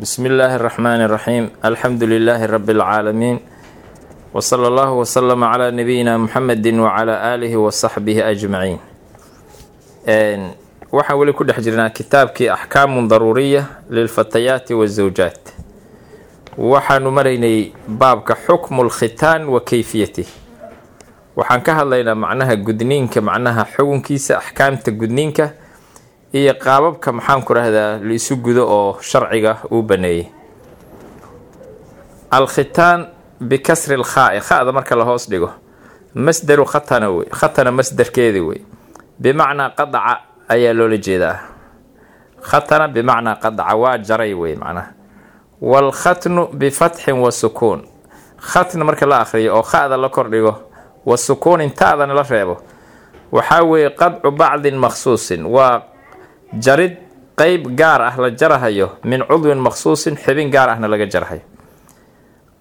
bsmi illaahi اraxmaani اraxiim alxamdu lilaahi rabi اlcaalamiin wsala allahu wslama calaa nabiyina muxamedi wacalaa aalihi wasaxbihi ajmaciin waxaan weli ku dhex jirnaa kitaabkii axkaamun daruuriya lilfatayaati wazawjaat waxaanu maraynay baabka xukmu lkhitaan wa keyfiyatih waxaan ka hadlaynaa macnaha gudniinka macnaha xukunkiisa axkaamta gudniinka iyo qaababka maxaanku rahdaa laisu gudo oo sharciga uu baneeyey. Alkhitaan bikasri lkhaai kha-da marka la hoos dhigo. Masdaru khatana wey khatana masdarkeedi wey. Bimacnaa qadaca ayaa loola jeedaa. Khatana bimacnaa qadaca waa jaray wey macnaha waalkhatnu bifatxin wa sukuun khatna marka la akhriyo oo kha-da la kordhigo wa sukuunin ta-dana la reebo. Waxaa weeye qadcu bacdin makhsuusin waa jarid qeyb gaar ah la jarahayo min cudwin makhsuusin xibin gaar ahna laga jarhayo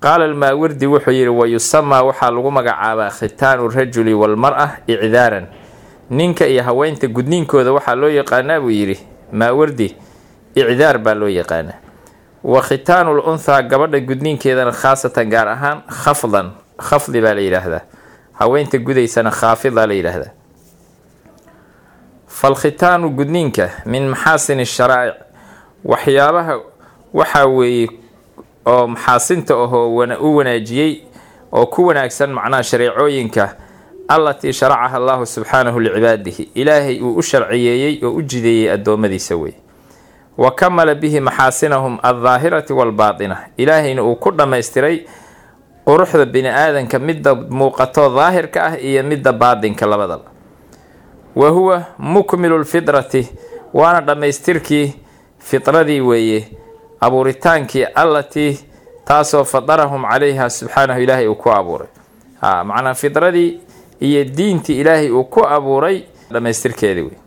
qaala almaawardi wuxuu yidhi wayusamaa waxaa lagu magacaabaa khitaanu rajuli walmar-a icdaaran. Ninka iyo haweynta gudniinkooda waxaa loo yaqaanaa buu yidhi. Maawardi icdaar baa loo yaqaanaa. Wa khitaanu l unthaa gabadha gudniinkeedana khaasatan gaar ahaan khafdan khafdi baa la yidhaahdaa. Haweynta gudaysana khaafidaa la yidhaahdaa falkhitaanu gudniinka min maxaasini sharaa'ic waxyaabaha waxaa weeye oo maxaasinta ahoo u wanaajiyey oo ku wanaagsan macnaha shareecooyinka allatii sharacaha allahu subxaanahu licibaadihi ilaahay uu u sharciyeeyey oo u jideeyey addoommadiisa wey wa kamala bihi maxaasinahum aldaahirati waalbaatina ilaahayna uu ku dhammaystiray quruxda bini aadanka midda muuqato daahirka ah iyo midda baadinka labadaba wa huwa mukmilu lfidrati waana dhammaystirkii fidradii weeye abuuritaankii allatii taasoo fadarahum calayha subxaanahu ilaahay uu ku abuuray. Macnaa fidradii iyo diintii ilaahay uu ku abuuray dhammaystirkeedii wey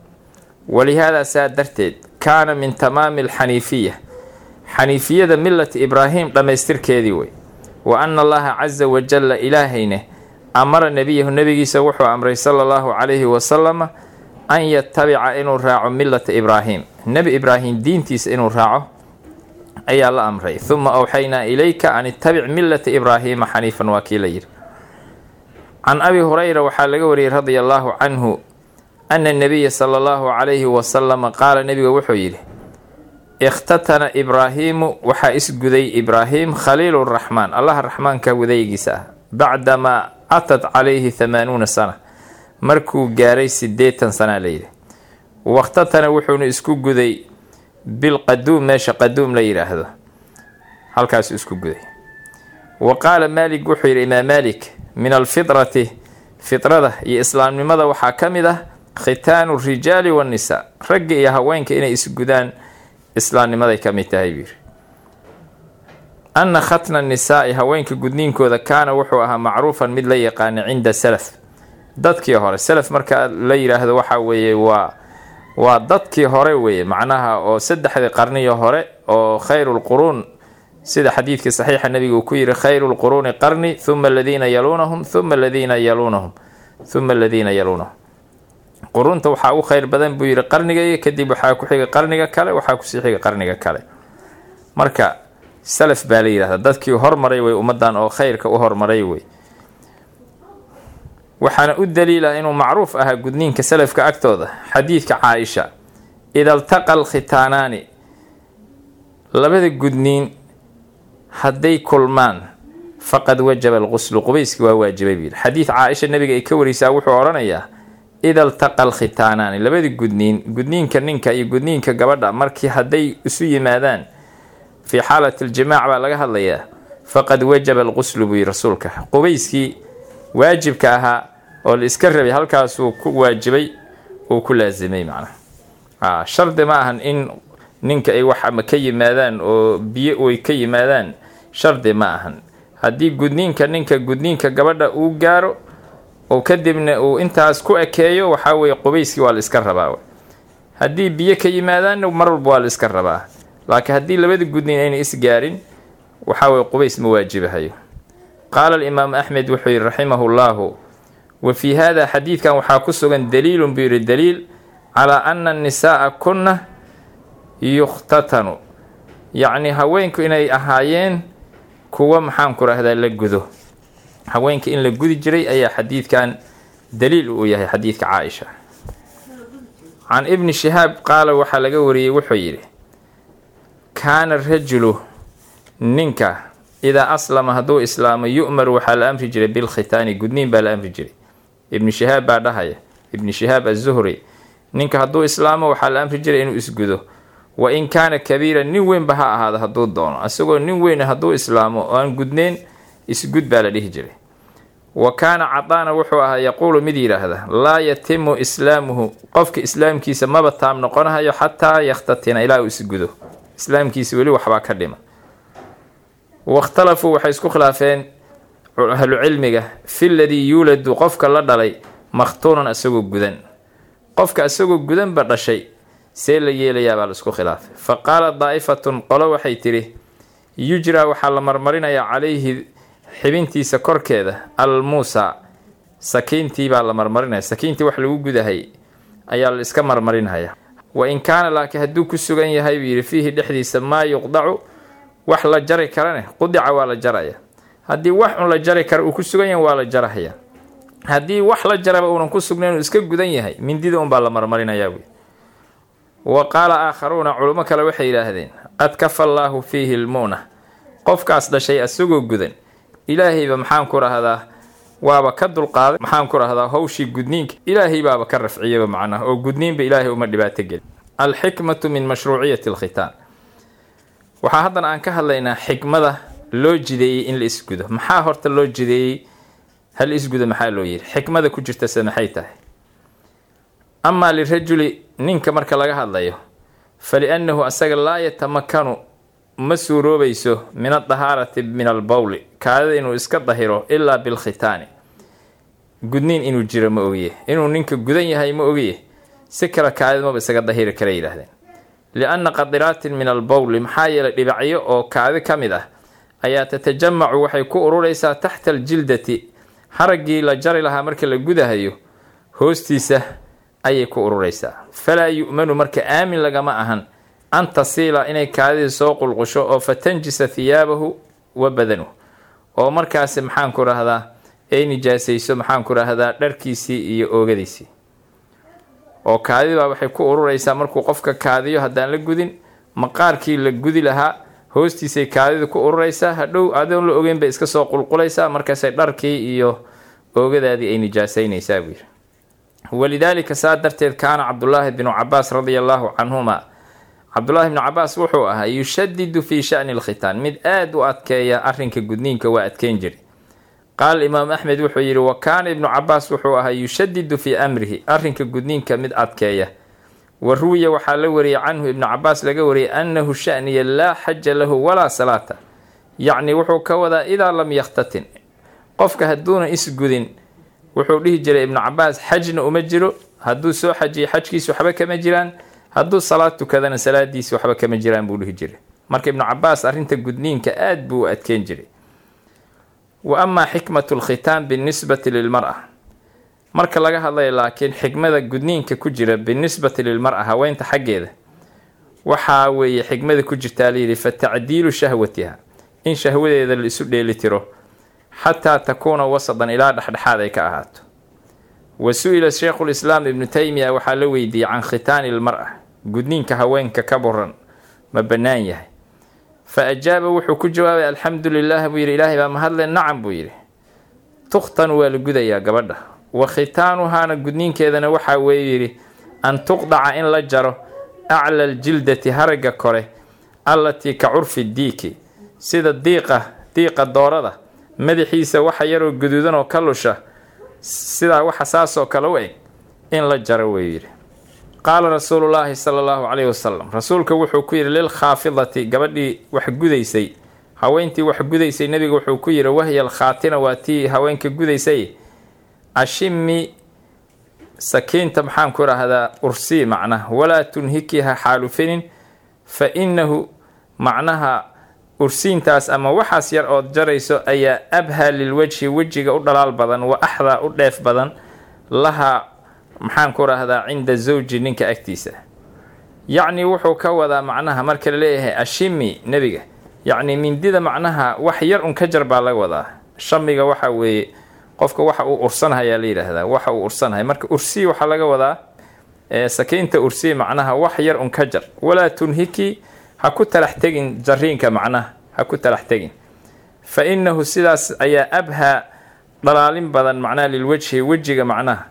walihaada saa darteed kaana min tamaami alxaniifiya xaniifiyada millati ibraahim dhammaystirkeedii wey wa ana allaha casa wajalla ilaahayne amara nebiyahu nebigiisa wuxuu amray sala allahu calayhi wasalama an yatabica inuu raaco millata ibraahim. Nebi ibraahim diintiisa inuu raaco ayaa la amray. Huma awxaynaa ilayka an ittabic millata ibraahiima xaniifan waa kii la yidhi. Can abi hurayra waxaa laga wariyey radia allaahu canhu ana nabiya sala allahu calayhi wasalama qaala nebiga wuxuu yidhi ikhtatana ibraahiimu waxaa isguday ibraahim khaliilu raxmaan. Allaha raxmaanka wadaygiisa ah. Bacdamaa atad calayhi hamaanuuna sana markuu gaaray siddeetan sanaa layidhi wakhtatana wuxuuna isku guday bilqaduum meesha qaduum la yidhaahdo halkaasu isku guday wa qaala maalik wuxuu yidhi imaam maalik min alfidrati fidrada iyo islaamnimada waxaa ka mid ah khitaanu rijaali wannisaa ragga iyo haweenka inay isgudaan islaamnimaday ka mid tahay buu anna khatna nisaa'i haweenka gudniinkooda kaana wuxuu ahaa macruufan mid la yaqaana cinda salaf dadkii hore salaf marka la yidhaahdo waxaa weeye waa waa dadkii hore weeye macnaha oo saddexdii qarniyo hore oo khayrulquruun sida xadiidkii saxiixa nabiga uu ku yidhi khayru lquruuni qarni huma aladiina yaluunahum huma aladiina yaluunahum huma aladiina yaluunahum quruunta waxaa u khayr badan buu yidhi qarnigayga kadib waxaa ku xiga qarniga kale waxaa ku sii xiga qarniga kale marka salaf baa la yidhahdaa dadkii hormaray wey ummadan oo khayrka u hormaray wey waxaana u daliila inuu macruuf ahaa gudniinka salafka agtooda xadiidka caa-isha. Ida altaqa alkhitaanaani labada gudniin hadday kulmaan faqad wajaba alquslu qubayski waa waajibay buu yidhi. Xadiid caa-isha nabiga ay ka wariysaa wuxuu odhanayaa ida altaqa alkhitaanaani labada gudniin gudniinka ninka iyo gudniinka gabadha markii hadday isu yimaadaan fii xaalati aljimaac baa laga hadlayaa faqad wajaba alquslu buu yidhi rasuulka. Qubayskii waajibka ahaa oo la iska rabay halkaasuu ku waajibay uu ku laasimay macnaha. Shardi ma ahan in ninka ay wax ama ka yimaadaan oo biyo ay ka yimaadaan shardi ma ahan. Haddii gudniinka ninka gudniinka gabadha uu gaaro oo kadibna uu intaas ku ekeeyo waxaa weeye qubayskii waa la iska rabaa. Haddii biyo ka yimaadaanna mar walba waa la iska rabaa laakiin haddii labada gudniin ayna isgaarin waxaa weye qubays ma waajibahayo. Qaala alimaamu axmed wuxuu yidhi raximahu llaahu wa fii hada xadiidkan waxaa ku sugan daliilun buu yidhi daliil calaa ana annisaa'a kunna yukhtatanu. Yacni haweenku inay ahaayeen kuwa maxaanku rahdaa la gudo. Haweenka in la gudi jiray ayaa xadiidkan daliil uu yahay xadiidka caaisha. Can ibni shihaab qaala waxaa laga wariyey wuxuu yidhi kaana rajulu ninka idaa aslama hadduu islaamo yu'mar waxaa la amri jiray bilkhitaani gudniin baa la amri jiray. Ibni shihaab baa dhahaya. Ibni shihaab azuhri ninka hadduu islaamo waxaa la amri jiray inuu isgudo. Wa in kaana kabiiran nin weynba ha ahaada hadduu doono. Isagoo nin weyn hadduu islaamo oo aan gudneyn isgud baa la dhihi jiray. Wa kaana cadaana wuxuu ahaa yaquulu mid yidhaahda laa yatimu islaamuhu. Qofka islaamkiisa maba taam noqonahayo xataa yakhtatina ilaa uu isgudo islaamkiisa weli waxbaa ka dhima. Wakhtalafuu waxay isku khilaafeen ahlucilmiga fi ladii yuuladu qofka la dhalay makhtuunan isagoo gudan. Qofka isagoo gudanba dhashay see la yeelayaabaa la isku khilaafay. Fa qaala daa'ifatun qolo waxay tidhi yujraa waxaa la marmarinayaa calayhi xibintiisa korkeeda al muusa sakiintii baa la marmarinaya sakiintii wax lagu gudahay ayaa la iska marmarinaya wa in kaana laakiin hadduu ku sugan yahay buu yidhi fiihi dhexdiisa maa yuqdacu wax la jari karane qudica waa la jaraya. Haddii wax un la jari kara uu ku sugan yahay waa la jarahaya. Haddii wax la jaraba uunan ku sugnayn uu iska gudan yahay mindida unbaa la marmarinayaa buy wa qaala aakharuuna culimo kale waxay yidhaahdeen qad kafa allaahu fiihi lmu'na qofkaas dhashay asagoo gudan. Ilaahayba maxaan ku rahdaa waaba ka dulqaaday. Maxaan ku rahdaa hawshii gudniinka. Ilaahay baaba ka rafciyaba macnaha oo gudniinba ilaahay uma dhibaato gelin. Alxikmatu min mashruuciyati alkhitaan. Waxaa haddana aan ka hadlaynaa xikmada loo jideeyey in la isgudo. Maxaa horta loo jideeyey? Hal isgudo maxaa loo yidhi? Xikmada ku jirtase maxay tahay? Amaa lirajuli ninka marka laga hadlayo faliannahu asaga laa yatamakanu ma suuroobayso min adahaarati min albawli kaadida inuu iska dahiro ilaa bilkhitaani. Gudniin inuu jiro ma ogiye inuu ninka gudan yahay ma ogiye si kale kaadida maba isaga dahiri kara yidhaahdeen. Lianna qadiraatin min albawli maxaa yeelay dhibacyo oo kaadi ka mid ah ayaa tatajamacu waxay ku ururaysaa taxta aljildati. Haraggii la jari lahaa marka la gudahayo hoostiisa ayay ku ururaysaa. Falaa yu'manu marka aamin lagama ahan an tasiila inay kaadidii soo qulqusho oo fatanjisa thiyaabahu wa badanuh oo markaasi maxaan ku rahdaa ay nijaasayso maxaan ku rahdaa dharkiisii iyo oogadiisii. Oo kaadibaa waxay ku ururaysaa markuu qofka kaadiyo haddaan la gudin maqaarkii la gudi lahaa hoostiisay kaadida ku ururaysaa hadhow adoon la ogeyn bay iska soo qulqulaysaa markaasay dharkii iyo oogadaadii ay nijaasaynaysaa buu yidhi. Walidaalika saa darteed kaana cabdulaahi binu cabaas radia allaahu canhuma cabdulaahi bnu cabaas wuxuu ahaa yushadidu fii shani lkhitaan mid aada u adkeeya arrinka gudniinka waa adkeyn jiri. Qaala imaam axmed wuxuu yidhi wa kaana ibnu cabaas wuxuu ahaa yushadidu fii amrihi. Arrinka gudniinka mid adkeeya. Wa ruwiya waxaa la wariyey canhu ibnu cabaas laga wariyey annahu shaniya laa xaja lahu walaa salaata. Yacni wuxuu ka wadaa idaa lam yakhtatin. Qofka hadduuna isgudin wuxuu dhihi jiray ibnu cabaas xajna uma jiro. Hadduu soo xajiyo xajkiisa waxba kama jiraan hadduu salaad tukadana salaadiisi waxba kama jiraan buu dhihi jiray. Marka ibnu cabaas arrinta gudniinka aada buu u adkeyn jiray. Wa amaa xikmatu lkhitaan binisbati lilmar-a. Marka laga hadlayo laakiin xikmada gudniinka ku jira binisbati lilmar-a haweenta xaggeeda waxaa weeye xikmada ku jirtaa layidhi fa tacdiilu shahwatiha. In shahwadeeda la isu dheelitiro xataa takuuna wasadan ilaa dhexdhexaad ay ka ahaato. Wa su'ila sheikhulislaam ibnu taymiya waxaa la weydiiyey can khitaani ilmar-a gudniinka haweenka ka buran ma bannaan yahay. Fa ajaaba wuxuu ku jawaabay alxamdu lilah buu yidhi. Ilaahay baa mahadle nacam buu yidhi. Tukhtanu waa la gudayaa gabadha. Wa khitaanuhaana gudniinkeedana waxaa weeye yidhi an tuqdaca in la jaro acla aljildati haragga kore allatii ka curfi diiki. Sida diiqa diiqa doorada madaxiisa waxa yaroo guduudan oo ka lusha sidaa waxa saasoo kale u eg in la jaro wuu yidhi qaala rasuulullaahi sala allahu calayhi wasalam rasuulka wuxuu ku yidhi lilkhaafidati gabadhii wax gudaysay. Haweentii wax gudaysay nebiga wuxuu ku yidhi wahya alkhaatina waa tii haweenka gudaysay. Ashimi sakiinta maxaan ku idhaahdaa ursii macnaha walaa tunhikiha xaalufinin fa innahu macnaha ursiintaas ama waxaas yar ood jarayso ayaa abhaa lilwajhi wejiga u dhalaal badan wa axdaa u dheef badan lahaa maxaan ku rahdaa cinda zawji ninka agtiisa. Yacni wuxuu ka wadaa macnaha marka la leeyahay ashimi nebiga. Yacni mindida macnaha wax yar un ka jar baa laga wadaa. Shamiga waxa weeye qofka waxa uu ursanhayaa la yidhaahdaa waxa uu ursanhaya marka ursi waxaa laga wadaa sakiinta ursi macnaha wax yar un ka jar. Walaa tunhiki ha ku talax tegin jariinka macnaha ha ku talax tegin. Fa innahu sidaas ayaa abhaa dhalaalin badan macnaha lilwajhi wejiga macnaha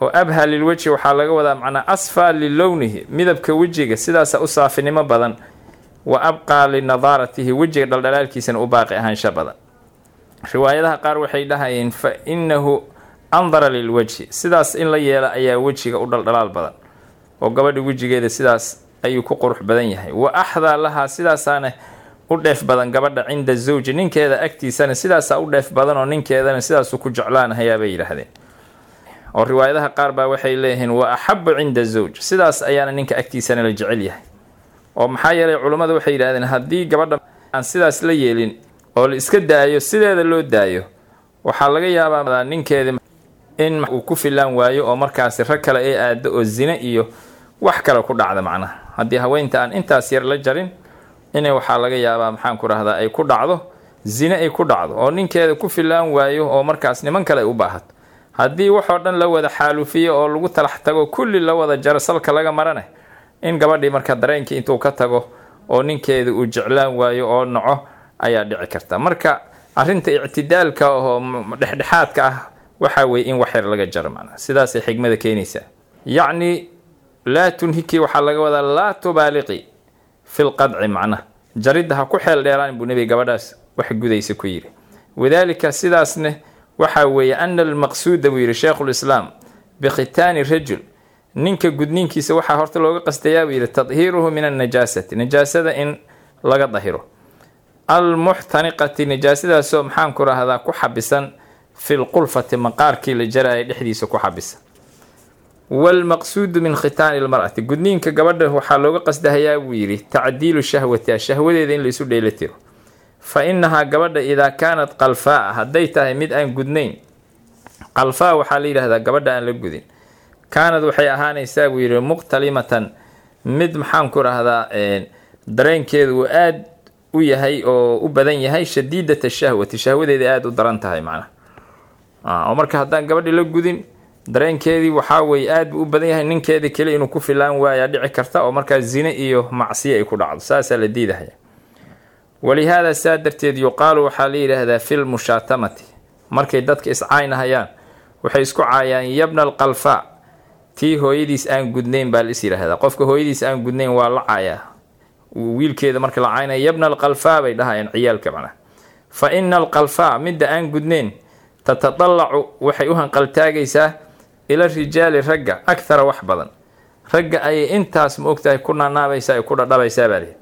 oo abhaa lilwajhi waxaa laga wadaa macnaa asfaa lilownihi midabka wejiga sidaasa u saafinimo badan wa abqaa linadaaratihi wejiga dhaldhalaalkiisana u baaqi ahaansha badan. Riwaayadaha qaar waxay dhahayeen fa innahu andara lilwajhi sidaas in la yeela ayaa wejiga u dhaldhalaal badan oo gabadha wejigeeda sidaas ayuu ku qurux badan yahay. Wa axdaa lahaa sidaasaana u dheef badan gabadha cinda zawji ninkeeda agtiisana sidaasaa u dheef badan oo ninkeedana sidaasuu ku jeclaanahayaa bay yidhaahdeen oo riwaayadaha qaar baa waxay leeyihiin wa axabu cinda zawj. Sidaas ayaana ninka agtiisana la jecel yahay. Oo maxaa yeelay culummadu waxay yidhahdeen haddii gabadha aan sidaas la yeelin oo la iska daayo sideeda loo daayo waxaa laga yaabaa ninkeeda in uu ku filaan waayo oo markaasi rag kale ay aado oo zine iyo wax kale ku dhacda macnaha. Haddii haweynta aan intaas yar la jarin inay waxaa laga yaabaa maxaan ku rahdaa ay ku dhacdo zine ay ku dhacdo oo ninkeeda ku filaan waayo oo markaas niman kale ay u baahato haddii waxoo dhan la wada xaalufiyo oo lagu talax tago kulli la wada jaro salka laga marane. In gabadhii marka dareenkii intuu ka tago oo ninkeeda uu jeclaan waayo oo naco ayaa dhici karta. Marka arrinta ictidaalka oo dhexdhexaadka ah waxaa weeye in wax laga jaro macnaa sidaasay xigmada keenaysaa. Yacni laa tunhiki waxaa laga wadaa laa tubaaliqi fi lqadci macnaha jaridda ha ku xeel dheeraan buu nebiga gabadhaas wax gudaysa ku yidhi. Wadaalika sidaasne waxaa weeye ana almaqsuuda buu yidhi sheikhulislaam bikhitaani rajul. Ninka gudniinkiisa waxaa horta looga qastayaa buu yidhi tadhiiruhu min annajaasati najaasada in laga dahiro. Almuxtaniqati najaasadaasoo maxaan ku rahdaa ku xabisan fi lqulfati maqaarkii la jaraya dhexdiisa ku xabisan. Waalmaqsuudu min khitaani lmar'ati. Gudniinka gabadha waxaa looga qasdahayaa buu yidhi tacdiilu shahwatiha shahwadeeda in laysu dheelitiro fa inahaa gabadha idaa kaanat qalfaa hadday tahay mid aan gudnayn qalfaa waxaa la yidhahdaa gabadha aan la gudin. Kaanad waxay ahaanaysaa buu yidhi muqtalimatan mid maxaan ku rahdaa dareenkeedu uu aad u yahay oo u badan yahay shadiidata shahwati shahwadeeda aada u daran tahay macnaha oo marka haddaan gabadhi la gudin dareenkeedii waxaa weeye aad buu u badan yahay ninkeeda keli inuu ku filaan waayaa dhici karta oo markaa zine iyo macsiyo ay ku dhacdo saasaa la diidahaya walihaada saa darteed yuqaalu waxaa la yidhaahdaa fi lmushaatamati markay dadka iscaynahayaan waxay isku caayaan yabna alqalfaa tii hooyadiis aan gudnayn baa lais yidhaahdaa qofka hooyadiis aan gudnayn waa la caayaa wiilkeeda marka la caynaya yabna alqalfaa bay dhahayaan ciyaalka macnaha fa ina alqalfaa midda aan gudnayn tatadallacu waxay u hanqaltaagaysaa ila rijaali ragga akhara wax badan ragga ayay intaas ma ogtahay ku naanaabaysaa ay ku dhadhabaysaa baa lihi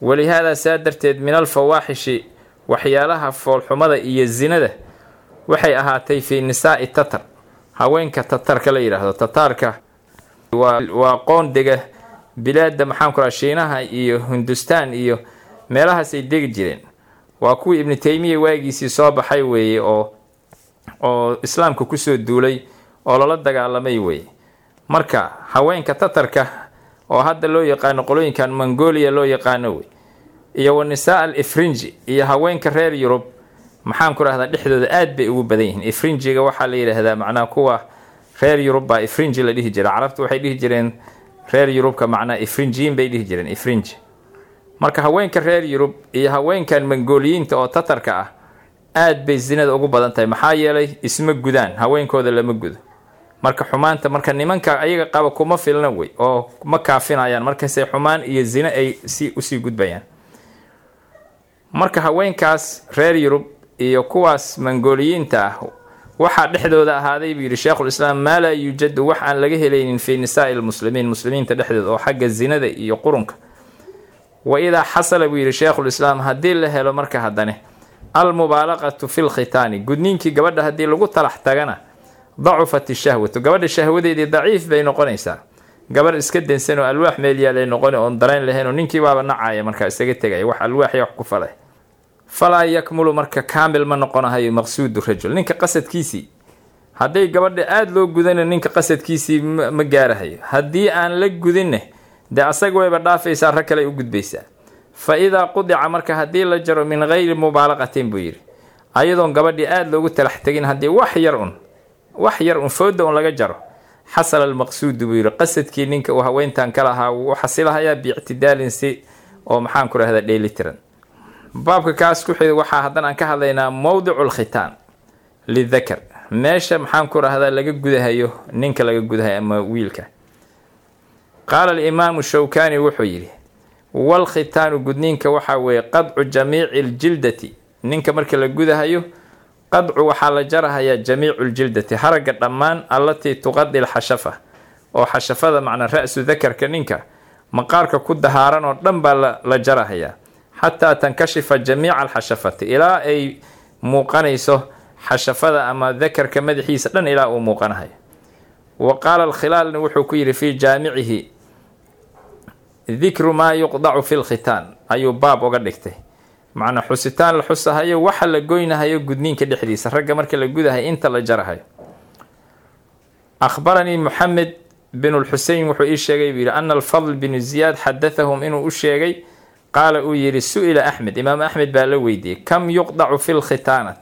walihaadaa saa darteed min alfawaaxishi waxyaalaha foolxumada iyo zinada waxay ahaatay fii nisaa'i tatar haweenka tatarka la yidhaahdo tataarka waa qoon dega bilaada maxaan ku shiinaha iyo hindustaan iyo meelahaasay degi jireen waa kuwii ibnu taymiya waagiisii soo baxay weeye oo oo islaamka ku soo duulay oo lala dagaalamay weeye marka haweenka tatarka oo hadda loo yaqaano qolooyinkan mongolia loo yaqaano wey iyo wa nisaa al ifrinji iyo haweenka reer yurub maxaan ku rahdaa dhexdooda aad bay ugu badan yihiin. Ifrinjiga waxaa la yidhaahdaa macnaha kuwa reer yurub baa ifrinji la dhihi jira carabtu waxay dhihi jireen reer yurubka macnaha ifrinjiyin bay dhihi jireen ifrinji. Marka haweenka reer yurub iyo haweenkan mongoliyiinta oo tatarka ah aad bay zinada ugu badan tahay. Maxaa yeelay isma gudaan haweenkooda lama gudo marka xumaanta marka nimanka ayaga qaba kuma filna wey oo ma kaafinayaan. Markasay xumaan iyo zine ay si u sii gudbayaan. Marka haweenkaas reer yurub iyo kuwaas mongoliyiinta ah waxaa dhexdooda ahaaday buu yidhi sheikhulislaam maa laa yuujadu wax aan laga helaynin fii nisaai lmuslimiin muslimiinta dhexdooda oo xagga zinada iyo qurunka. Wa idaa xasala buu yidhi sheikhulislaam haddii la helo marka haddane almubaalaqatu fi lkhitaani gudniinkii gabadha haddii lagu talax tagana dacufat ishahwatu gabadha shahwadeedii daciif bay noqonaysaa gabar iska dansan oo alwaax meel yaalay noqoni oon dareen lahayn oo ninkii baaba nacaya markaa isaga tegaya wax alwaaxya wax ku falay falaa yakmulu marka kaamil ma noqonahayo maqsuudu rajul ninka qasadkiisii hadday gabadha aada loo gudana ninka qasadkiisii ma gaarahayo haddii aan la gudinne dee asaga wayba dhaafaysaa rag kale u gudbaysaa fa idaa qudica marka haddii la jaro min gayri mubaalaqatin buu yidhi ayadoon gabadhii aada loogu talax tegin haddii wax yar un wax yar un fooda un laga jaro. Xasala almaqsuudu buu yidhi qasadkii ninka uu haweentan ka lahaa wuu xasilahayaa biictidaalin si oo maxaan ku rahda dheelitiran baabka kaas ku xida waxaa haddana aan ka hadlaynaa mowdicu lkhitaan lidakar. Meesha maxaan ku rahdaa laga gudahayo ninka laga gudahayo ama wiilka. Qaala alimaamu shawkani wuxuu yidhi walkhitaanu gudniinka waxaa weeye qadcu jamiici ljildati ninka marka la gudahayo qadcu waxaa la jarahayaa jamiicu ljildati haragga dhammaan allatii tuqadi lxashafa oo xashafada macnaa ra-su dakarka ninka maqaarka ku dahaaran oo dhan baa la jarahayaa xataa tankashifa jamiica alxashafati ilaa ay muuqanayso xashafada ama dakarka madaxiisa dhan ilaa uu muuqanahayo wa qaala alkhilaalna wuxuu ku yidhi fii jaamicihi dikru maa yuqdacu fi lkhitaan ayuu baab uga dhigtay macnaa xusitaan la xusahayo waxa la goynahayo gudniinka dhexdiisa ragga marka la gudahayo inta la jarahayo. Akhbaranii moxamed bin lxusein wuxuu ii sheegay buu yidhi ana alfadl binu ziyaad xadathahum inuu u sheegay qaala uu yidhi su'ila axmed imaam axmed baa la weydiiyey kam yuqdacu fi lkhitaanat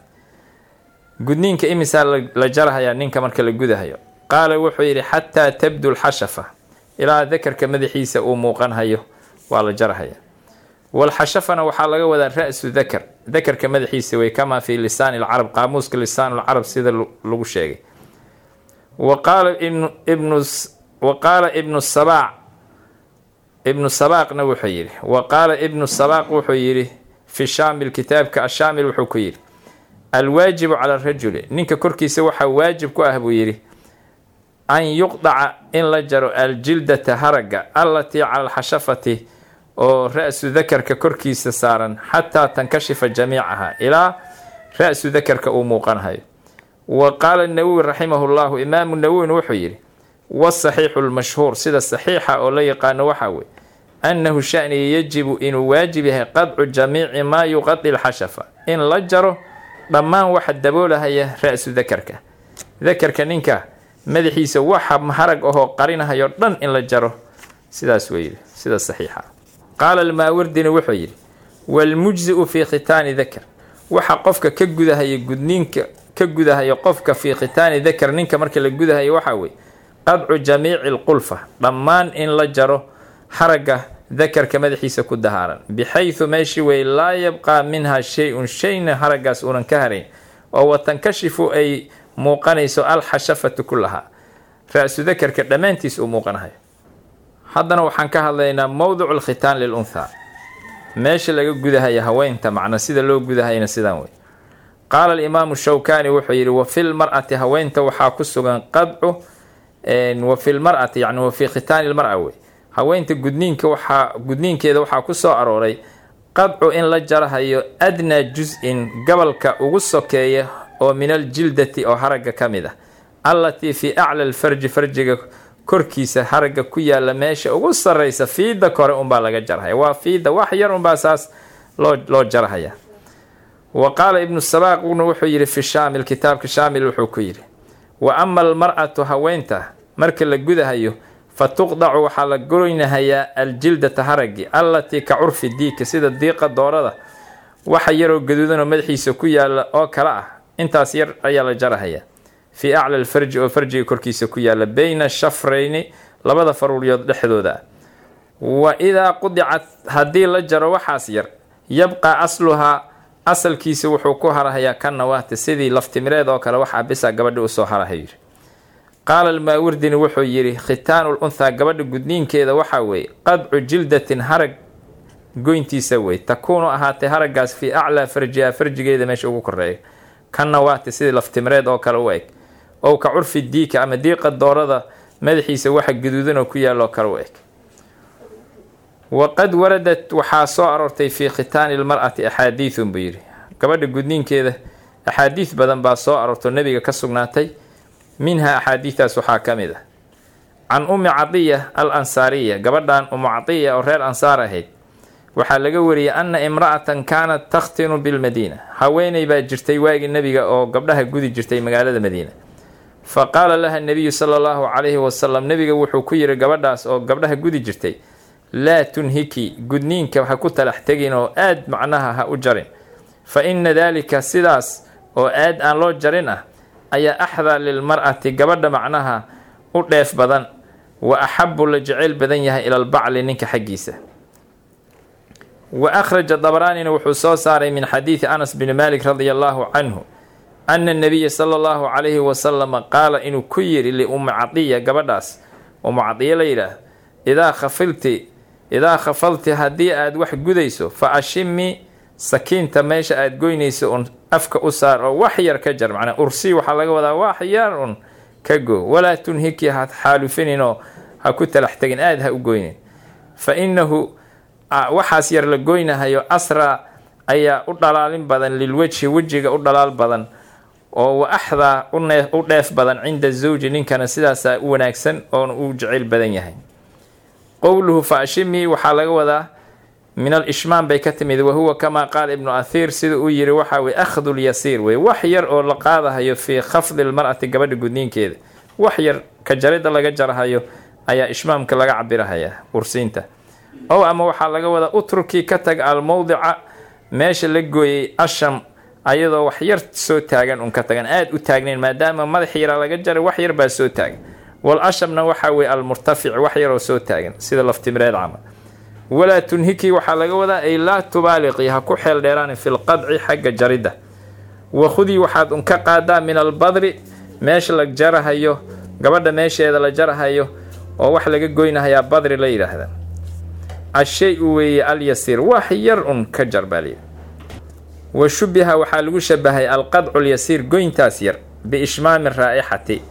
gudniinka imisaa la jarahayaa ninka marka la gudahayo. Qaala wuxuu yidhi xataa tabdu lxashafa ilaa dakarka madaxiisa uu muuqanhayo waa la jarahaya walxashafana waxaa laga wadaa ra-su dakar dakarka madaxiisa wey kamaa fii lisaani lcarab qaamuuska lisaanulcarab sida lagu sheegay wa qaala ibnu sabaac ibnu sabaaqna wuxuu yidhi wa qaala ibnu sabaaq wuxuu yidhi fi shaamil kitaabka ashaamil wuxuu ku yidhi alwaajibu cala rajuli ninka korkiisa waxaa waajib ku ah buu yidhi an yuqdaca in la jaro aljildata haragga allatii cala alxashafati oo ra-su dakarka korkiisa saaran xataa tankashifa jamiicaha ilaa ra-su dakarka uu muuqanhayo wa qaala nawowi raximahu llahu imaamu nawowina wuxuu yidhi wasaxiixu lmashhuur sida saxiixa oo la yaqaano waxaa wey annahu shaniga yajibu inuu waajib yahay qadcu jamiici maa yuqadi lxashafa in la jaro dhammaan waxa daboolahaya ra-su dakarka dakarka ninka madaxiisa waxa harag ahoo qarinahayo dhan in la jaro. Sidaas yidhi sida saxiixa qaala almaawardina wuxuu yidhi waalmujziu fii khitaani dakar waxa qofka ka gudahaya gudniinka ka gudahaya qofka fii khitaani dakar ninka marka la gudahayo waxaa weye qadcu jamiici lqulfa dhammaan in la jaro haragga dakarka madaxiisa ku dahaaran. Bixaydu meeshii wey laa yabqaa minha shay-un shayna haraggaas uunan ka harayn oo watankashifu ay muuqanayso alxashafatu kulahaa ra-su dakarka dhammaantiis uu muuqanahayo haddana waxaan ka hadlaynaa mowdicu lkhitaan lilunhaa meesha laga gudahaya haweynta macna sida loo gudahayna sidaan wey. Qaala alimaamu shawkani wuxuu yidhi wa fi lmar'ati haweynta waxaa ku sugan qadcu wa fi lmar'ati yani wa fii khitaani lmar-a wey. Haweynta gudniinka waxaa gudniinkeeda waxaa ku soo arooray qadcu in la jarahayo adnaa jus-in gobolka ugu sokeeya oo min aljildati oo haragga ka mid ah. Allatii fii acla alfarji farjiga korkiisa haragga ku yaalla meesha ugu sarraysa fiida kore unbaa laga jarahaya. Waa fiida wax yar unbaa saas loo loo jarahaya. Wa qaala ibnu sabaaquna wuxuu yidhi fi shaamil kitaabka shaamil wuxuu ku yidhi wa ama almar-atu haweynta marka la gudahayo fa tuqdacu waxaa la goynahayaa aljildata haraggi allatii ka curfi diika sida diiqa doorada. Waxa yaroo gaduudan oo madaxiisa ku yaalla oo kale ah intaas yar ayaa la jarahaya fii acla alfarji oo farjiga korkiisa ku yaalla bayna shafrayni labada faruuryood dhexdooda. Wa idaa qudicat haddii la jaro waxaas yar yabqaa asluhaa asalkiisa wuxuu ku harahayaa ka nawaati sidii laftimireed oo kale waxaa bisa gabadhi u soo harahay. Yidhi qaala almaawardini wuxuu yidhi khitaanu lunhaa gabadha gudniinkeeda waxaa weeye qadcu jildatin harag goyntiisa wey takuunu ahaatay haraggaas fii aclaa farjiha farjigeeda meesha ugu koreeya ka nawaati sidii laftimireed oo kale u eg ow ka curfi diika ama diiqa doorada madaxiisa waxa gaduudan oo ku yaalloo kale u eg waqad waradat waxaa soo aroortay fii khitaani lmar-ati axaadiidun buu yidhi. Gabadha gudniinkeeda axaadiid badan baa soo aroorto nebiga ka sugnaatay. Minhaa axaadiidaas waxaa ka mid ah. Can ummi cadiya al ansaariya gabadhan umu cadiya oo reer ansaar ahayd waxaa laga wariyey anna imra'atan kaanat takhtinu bilmadiina haweeney baa jirtay waagii nebiga oo gabdhaha gudi jirtay magaalada madiina fa qaala laha nebiyu sala allahu calayhi wasalam nebiga wuxuu ku yidhi gabadhaas oo gabdhaha gudi jirtay laa tunhiki gudniinka ha ku talax tegin oo aad macnaha ha u jarin. Fa inna daalika sidaas oo aad aan loo jarin ah ayaa axdaa lilmar'ati gabadha macnaha u dheef badan wa axabu la jeceyl badan yahay ila albacli ninka xaggiisa. Wa akhraja dabaraanina wuxuu soo saaray min xadiidi anas bni malik radia allaahu canhu ana nabiya sala allahu calayhi wasalama qaala inuu ku yidhi liummi cadiya gabadhaas umu cadiya la yidhaah idaa khafilti idaa khafalti haddii aad wax gudayso fa ashimi sakiinta meesha aad goynayso un afka u saar oo wax yar ka jar macnaa ursi waxaa laga wadaa wax yar un ka go walaa tunhiki ha xaalufinin oo ha ku talax tegin aada ha u goynin fa innahu waxaas yar la goynahayo asraa ayaa u dhalaalin badan lilwejhi wejiga u dhalaal badan oo wa axdaa u dheef badan cinda zawji ninkana sidaasaa u wanaagsan oona u jeceyl badan yahay. Qowluhu fa ashimi waxaa laga wadaa min alishmaam bay ka timid wahuwa kamaa qaala ibnu athiir sida uu yiri waxa weye akhdu lyasiir wey wax yar oo la qaadahayo fii khafdi lmar'ati gabadha gudniinkeeda. Wax yar ka jaridda laga jarahayo ayaa ishmaamka laga cabirahaya ursiinta. Ow ama waxaa laga wadaa utrukii ka tag almowdica meesha la gooyey asham ayadoo wax yar soo taagan un ka tagan. Aada u taagnayn maadaama madax yaraa laga jaray wax yar baa soo taagan. Wal ashamna waxaa weye almurtafic wax yaroo soo taagan sida laftimireed camal. Walaa tunhiki waxaa laga wadaa ay laa tubaaliqi ha ku xeel dheeraan fi lqadci xagga jaridda. Wakhudii waxaad un ka qaadaa min albadri meesha la jarahayo gabadha meesheeda la jarahayo oo wax laga goynahayaa badri la yidhaahda. Ashay-u weeye alyasiir wax yar un ka jar baa layidhi wa shubiha waxaa lagu shabahay alqadcu lyasiir goyntaas yar biishmaami raa'ixati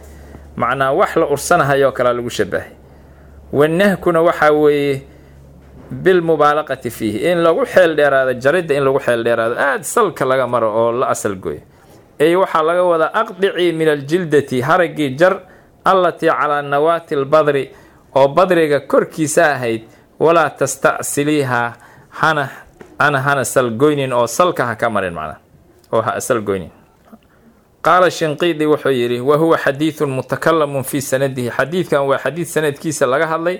macnaa wax la ursanahayoo kalea lagu shabahay wanahkuna waxaa weeye bilmubaalaqati fiihi in lagu xeel dheeraado jaridda in lagu xeel dheeraado aada salka laga maro oo la asal gooyo. Ey waxaa laga wadaa aqdicii min aljildati haraggii jar allatii calaa nawaati albadri oo badriga korkiisa ahayd walaa tasta'siliiha hana ana hana salgoynin oo salka ha ka marin macnaa oo ha salgoynin qaala shinqiidi wuxuu yidhi wa huwa xadiidun mutakalamun fii sanadihi xadiidkan waa xadiid sanadkiisa laga hadlay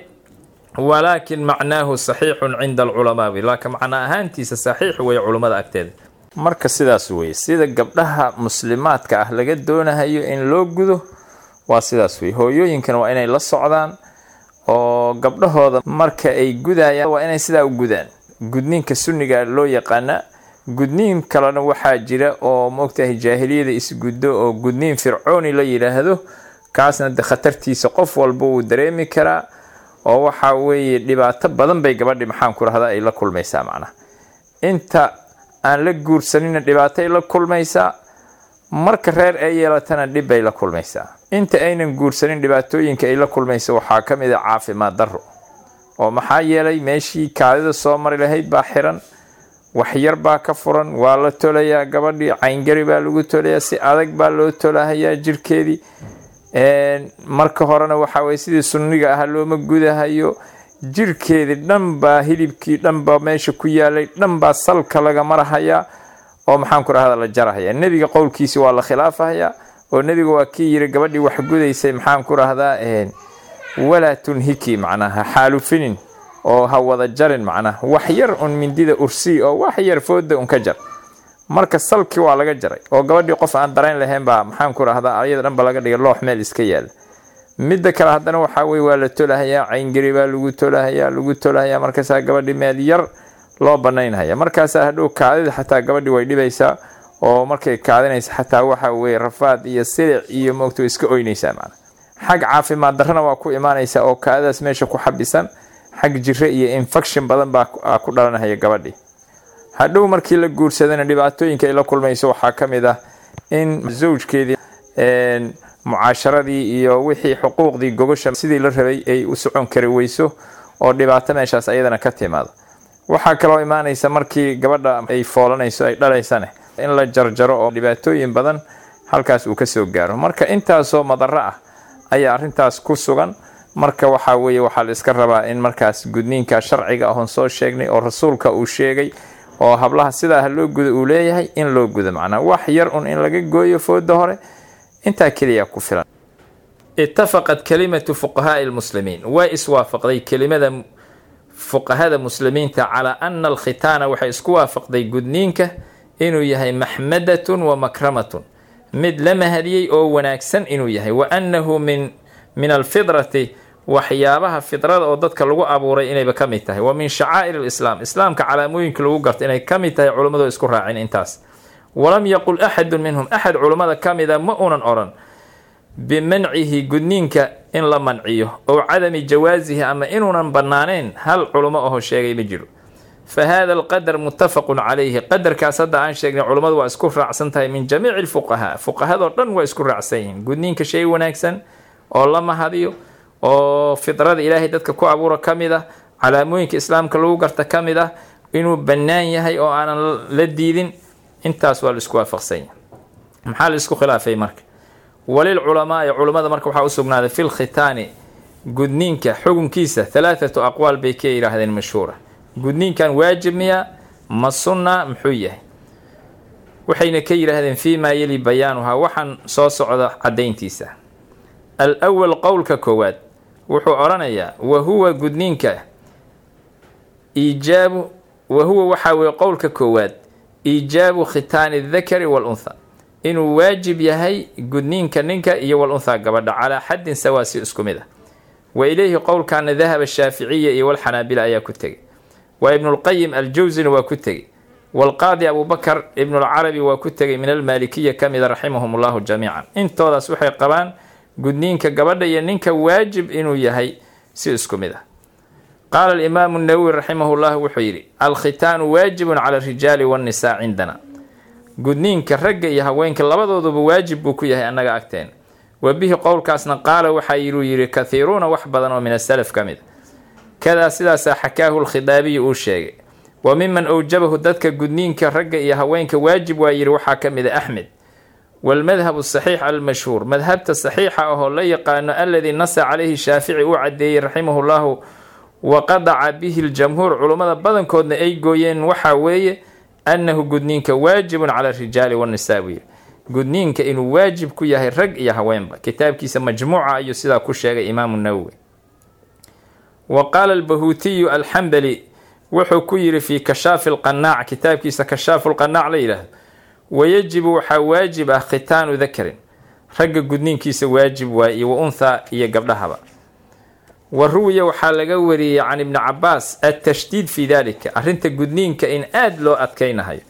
walaakin macnaahu saxiixun cinda alculamaa laakiin macna ahaantiisa saxiix weeye culummada agteeda marka sidaas weye sida gabdhaha muslimaadka ah laga doonahayo in loo gudo waa sidaas weye hooyooyinkana waa inay la socdaan oo gabdhahooda marka ay gudayaan waa inay sidaa u gudaan gudniinka sunniga loo yaqaana gudniin kalena waxaa jira oo maogtahay jaahiliyada isguddo oo gudniin fircooni la yidhaahdo kaasna de khatartiisa qof walba wuu dareemi karaa oo waxaa weeye dhibaato badan bay gabadhi maxaan ku rahdaa ay la kulmaysaa macnaha. Inta aan la guursanina dhibaatay la kulmaysaa marka reer ay yeelatana dhib bay la kulmaysaa. Inta aynan guursanin dhibaatooyinka ay la kulmaysa waxaa ka mid a caafimaad darro oo maxaa yeelay meeshii kaadida soo mari lahayd baa xiran. Waxyar baa ka furan waa la tolayaa gabadhii cayngari baa lagu tolayaa si adag baa loo tolahayaa jirkeedii. Marka horena waxaa weye sidii sunniga ah looma gudahayo jirkeedii dhanbaa hilibkii dhanbaa meesha ku yaalay dhanbaa salka laga marahayaa oo maxaan ku rahda la jarahaya nebiga qowlkiisi waa la khilaafahayaa oo nebiga waa kii yiri gabadhii wax gudaysay maxaan ku rahdaa walaa tunhiki macnaha xaalufinin oo ha wada jarin macnaha wax yar un mindida ursii oo wax yar fooda un ka jar. Marka salkii waa laga jaray oo gabadhii qof aan darayn lahayn baa maxaan ku rahdaa ayada dhanba laga dhigay loox meel iska yaalla midda kale haddana waxaa weye waa la tolahayaa cayngari baa lagu tolahayaa lagu tolahayaa markaasaa gabadhi meel yar loo banaynhaya markaasaa hadhow kaadida xataa gabadhi way dhibaysaa oo markay kaadinaysa xataa waxa weye rafaad iyo silic iyo moogta way iska oynaysaa macna xag caafimaad darrana waa ku imaanaysaa oo kaadidaas meesha ku xabisan. Xag jiro iyo infection badan baa ku dhalanahaya gabadhii. Hadhow markii la guursadana dhibaatooyinka ay la kulmayso waxaa ka mid ah in zawjkeedii mucaasharadii iyo wixii xuquuqdii gogosha sidii la rabay ay u socon kari weyso oo dhibaato meeshaas ayadana ka timaado. Waxaa kaloo imaanaysa markii gabadha ay foolanayso ay dhalaysane in la jarjaro oo dhibaatooyin badan halkaas uu ka soo gaaro. Marka intaasoo madaro ah ayaa arintaas ku sugan. Marka waxaa weye waxaa la iska rabaa in markaas gudniinka sharciga ahoon soo sheegnay oo rasuulka uu sheegay oo hablaha sidaa loo guda uu leeyahay in loo gudo macnaa wax yar un in laga gooyo fooda hore intaa keliya ku filan. Itafaqat kalimatu fuqahaai lmuslimiin. Way iswaafaqday kelimada fuqahada muslimiinta calaa ana alkhitaana waxay isku waafaqday gudniinka inuu yahay maxmadatun wa makramatun mid la mahadiyey oo wanaagsan inuu yahay. Wa annahu min min alfidrati waxyaabaha fidrada oo dadka lagu abuuray inayba ka mid tahay. Wa min shacaa'ir alislaam islaamka calaamooyinka lagu garto inay ka mid tahay culummadu isku raacin intaas. Walam yaqul axadun minhum axad culummada ka mida ma unan odhan bimancihi gudniinka in la manciyo ow cadami jawaasihi ama inuunan bannaanayn hal culummo aho sheegay ma jiro fa hada alqadar muttafaqun calayhi qadarkaas hadda aan sheegnay culummadu waa isku raacsan tahay min jamiici lfuqahaa fuqahadoo dhan waa isku raacsan yihiin gudniinka shay wanaagsan oo la mahadiyo oo fidrada ilaahay dadka ku abuura ka mid ah calaamooyinka islaamka lagu garta ka mid ah inuu bannaan yahay oo aanan la diidin intaas waa la isku waafaqsan yahay maxaa la isku khilaafay marka walil culamaai culummada marka waxaa usugnaaday fi lkhitaani gudniinka xukunkiisa halaathatu aqwaal bay ka yidhaahdeen mashhuura gudniinkan waajib miya ma sunna muxuu yahay. Waxayna ka yidhaahdeen fii maa yeli bayaanuhaa waxaan soo socda caddayntiisa. Al awal qowlka koowaad wuxuu odhanayaa wa huwa gudniinka. Iijaabu wa huwa waxaa weye qowlka koowaad iijaabu khitaani adakari waluntha inuu waajib yahay gudniinka ninka iyo walunthaa gabadha calaa xaddin sawaasi isku mid ah. Wa ileyhi qowlkaana dahaba shaaficiya iyo walxanaabila ayaa ku tegay wa ibnulqayim aljawsina waa ku tegey. Waalqaadi abubakar ibnulcarabi waa ku tegay min almaalikiya ka mida raximahum ullahu jamiican. Intoodaas waxay qabaan gudniinka gabadha iyo ninka waajib inuu yahay si isku mid ah. Qaala alimaamu nawowi raximahu llah wuxuu yidhi alkhitaanu waajibun cala arijaali wannisaa cindana gudniinka ragga iyo haweenka labadooduba waajib buu ku yahay annaga agteen. Wa bihi qowlkaasna qaala waxaa yiduu yidhi kathiiruuna wax badan oo min asalaf ka mid kadaa sidaasaa xakaahu lkhidaabiyu uu sheegay wa miman owjabahu dadka gudniinka ragga iyo haweenka waajib waa yidhi waxaa ka mid a axmed. Waalmadhabu saxiix almashhuur madhabta saxiixa ahoo la yaqaano aladii nasa calayhi shaafici uu caddeeyey raximahu llahu wa qadaca bihi ljamhuur culummada badankoodna ay gooyeen waxaa weeye annahu gudniinka waajibun cala arijaali wannisaa buu yidhi gudniinka inuu waajib ku yahay rag iyo haweenba. Kitaabkiisa majmuuca ayuu sidaa ku sheegay imaamu nawowi wa qaala albahuutiyu alxambali wuxuu ku yidhi fii kashaafi lqanaac kitaabkiisa kashaafu lqanaac la yidhaahdo wayajibu waxaa waajib ah khitaanu dakarin ragga gudniinkiisa waajib waay iyo wa unthaa iyo gabdhahaba. Wa ruwiya waxaa laga wariyey can ibni cabaas altashdiid fii dalika arrinta gudniinka in aada loo adkaynahayo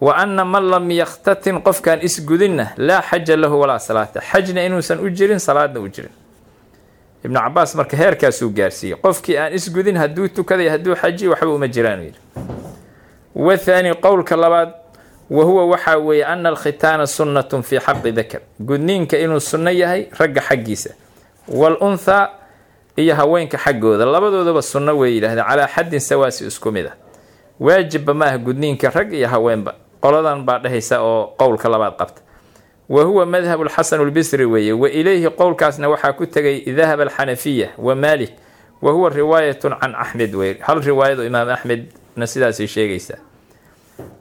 wa anna man lam yakhtatin qofkaan isgudinna laa xaja lahu walaa salaata xajna inuusan u jirin salaadna u jirin ibnu cabaas marka heerkaasuu gaarsiiyey. Qofkii aan isgudin hadduu tukaday hadduu xaji waxba uma jiraan yidhi wathaani qowlka labaad wa huwa waxaa weeye ana alkhitaana sunnatun fii xaqi dakar. Gudniinka inuu sunno yahay ragga xaggiisa. Wal unthaa iyo haweenka xaggooda. Labadoodaba sunno way yidhahdeen calaa xaddin sawaasi isku mid ah. Waajibba ma ah gudniinka rag iyo haweenba. Qoladan baa dhehaysa oo qowlka labaad qabta wa huwa madhabu lxasan lbisri weeye wa ileyhi qowlkaasna waxaa ku tegay dahaba alxanafiya wa maalik wa huwa riwaayatun can axmed wey hal riwaayado imaam axmedna sidaasay sheegaysaa.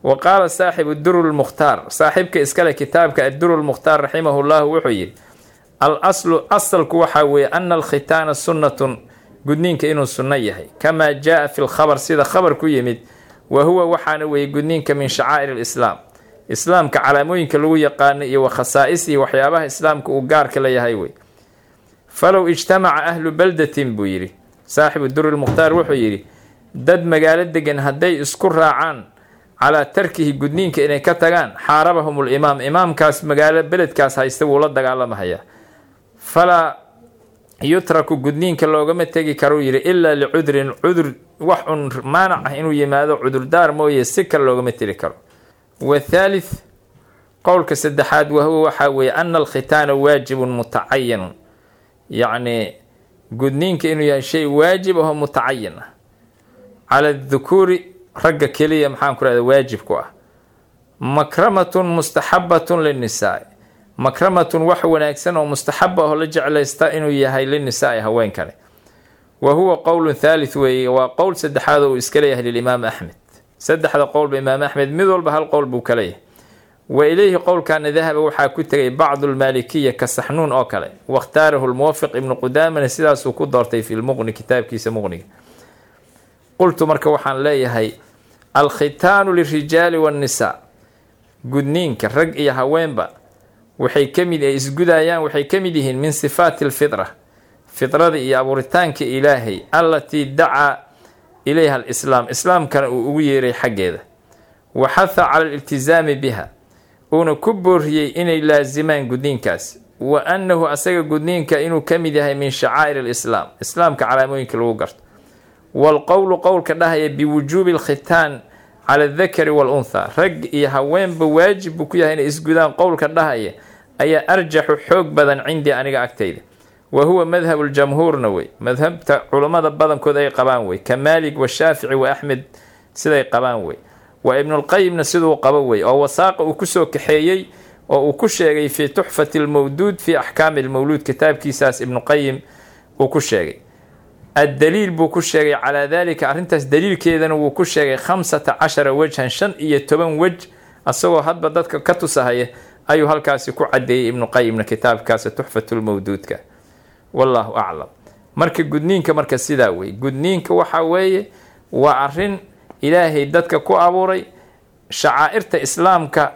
Wa qaala saaxibu duru lmukhtaar saaxiibka iskale kitaabka adduru lmukhtaar raximahu llahu wuxuu yidhi al aslu asalku waxaa weeye ana alkhitaana sunnatun gudniinka inuu sunno yahay. Kamaa jaa fi lkhabar sida khabar ku yimid wa huwa waxaana weeye gudniinka min shacaa'ir alislaam islaamka calaamooyinka lagu yaqaano iyo wa khasaa'isihi waxyaabaha islaamka uu gaarka la yahay wey. Falow ijtamaca ahlu baldatin buu yidhi. Saaxibu duri lmukhtaar wuxuu yidhi dad magaalo degan hadday isku raacaan calaa tarkihi gudniinka inay ka tagaan xaarabahum limaam imaamkaas magaalo beledkaas haysta wuu la dagaalamahayaa falaa yutraku gudniinka loogama tegi karuu yidhi ilaa licudrin cudur wax un maanac ah inuu yimaado cudurdaar mooye si kale loogama tegi karo wathaalith qowlka saddexaad wahuwa waxaa weeye ana alkhitaana waajibun mutacayanun yacni gudniinka inuu yahay shay waajib ahoo mutacayan ah cala adukuuri ragga keliya maxaan ku rahda waajib ku ah makramatun mustaxabatun linnisaai makramatun wax wanaagsan oo mustaxaba ahoo la jeclaysta inuu yahay linisaai haweenkani wa huwa qowlun thalith weeye waa qowl saddexaad oo uu iska leeyahay lilimaam axmed saddexda qowlba imaam axmed mid walba hal qowl buu ka leeyahay. Wa ileyhi qowlkaana dahaba waxaa ku tegay bacdu lmaalikiya ka saxnuun oo kale. Wakhtaarahu lmuwafiq ibnu qudaamana sidaasuu ku doortay fi lmuqni kitaabkiisa muqniga. Qultu marka waxaan leeyahay alkhitaanu lirijaali waannisaa gudniinka rag iyo haweenba waxay ka mid ay isgudayaan waxay ka mid yihiin min sifaati alfitra fitrada iyo abuuritaanka ilaahay allatii dacaa ilayha alislaam islaamkana uu ugu yeeray xaggeeda. wa xaha cala aliltisaami biha uuna ku booriyey inay laasimaan gudniinkaas. wa annahu asaga gudniinka inuu ka mid yahay min shacaa'ir alislaam islaamka calaamooyinka lagu garto. waalqowlu qowlka dhahaya biwujuubi alkhitaan cala aldakari waalunthaa rag iyo haweenba waajib buu ku yahay inay isgudaan qowlka dhahaya ayaa arjaxu xoog badan cindii aniga agtayda wa huwa madhabu ljamhuurna wey. Madhabta culammada badankood ay qabaan wey. Ka maalig washaafici wa axmed siday qabaan wey. Wa ibnulqayimna siduu qabo wey. Oo wasaaqa uu ku soo kaxeeyey oo uu ku sheegay fii tuxfati lmawduud fii axkaami lmawluud kitaabkiisaas ibnuqayim uu ku sheegay. Addaliil buu ku sheegay. Calaa dalika arrintaas daliilkeedana wuu ku sheegay khamsata cashara wejhan shan iyo toban wej asagoo hadba dadka ka tusahaya ayuu halkaasi ku cadeeyey ibnuqayimna kitaabkaas tuxfatulmawduudka wallaahu aclam. Marka gudniinka marka sidaa wey gudniinka waxaa weeye waa arrin ilaahay dadka ku abuuray shacaa'irta islaamka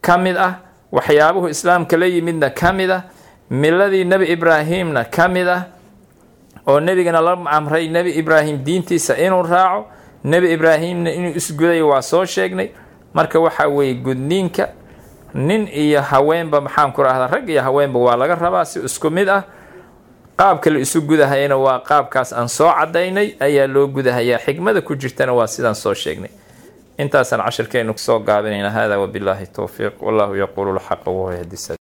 ka mid ah waxyaabuhu islaamka la yimidna ka mid ah miladii nebi ibraahimna ka mid ah oo nebigana la amray nebi ibraahim diintiisa inuu raaco nebi ibraahimna inuu isguday waa soo sheegnay. Marka waxaa weeye gudniinka nin iyo haweenba maxaan ku rahdaa rag iyo haweenba waa laga rabaa si isku mid ah qaabka la isu gudahayana waa qaabkaas aan soo cadaynay ayaa loo gudahayaa. Xikmada ku jirtana waa sidaan soo sheegnay. Intaasaan cashirkeenu ku soo gaabinayna. Hada wabilaahi towfiiq wallahu yaquulu lxaqa wahuwa yahdi